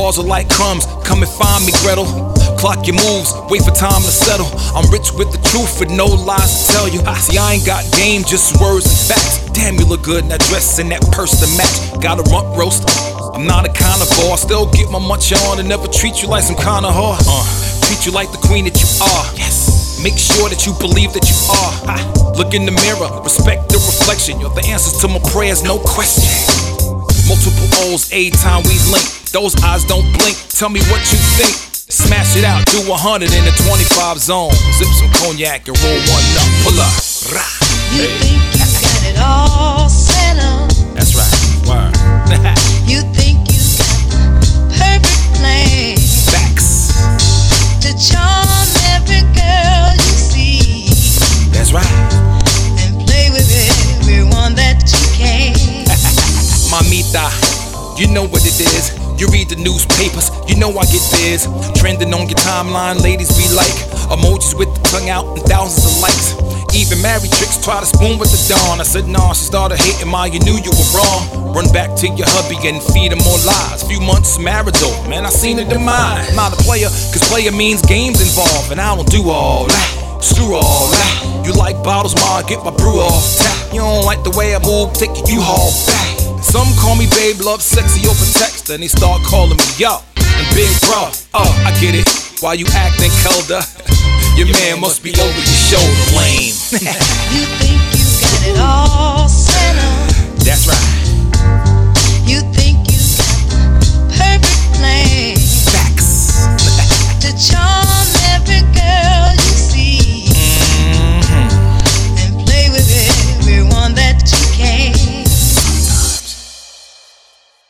balls are like crumbs. Come and find me, Gretel. Clock your moves, wait for time to settle. I'm rich with the truth with no lies to tell you. See, I ain't got game, just words and facts. Damn, you look good in that dress and that purse to match. Got a rump roast. I'm not a carnivore, still get my munch on and never treat you like some kind of whore. Uh, treat you like the queen that you are. Yes. Make sure that you believe that you are. Ha. Look in the mirror, respect the reflection. You're the answers to my prayers, no question. Multiple O's, a time we link. Those eyes don't blink. Tell me what you think. Smash it out, do 100 in the 25 zone. Sip some cognac and roll one up. Pull up. Rah. You think you got it all set up. That's right. Word. You think you got the perfect plan Facts. to charm You know what it is. You read the newspapers, you know I get this. Trending on your timeline, ladies be like emojis with the tongue out and thousands of likes. Even married chicks try to spoon with the dawn. I said, nah, she started hating my, you knew you were wrong. Run back to your hubby and feed him more lies. Few months though, man, I seen a demise. Not a player, cause player means games involved, and I don't do all that. Screw all that. You like bottles, ma, get my brew off tap. You don't like the way I move, take your U-Haul back. Some call me babe, love sexy over text, then they start calling me yo and big bro. Oh, I get it. Why you acting colder? Your man must be over your shoulder, lame. You think you got it all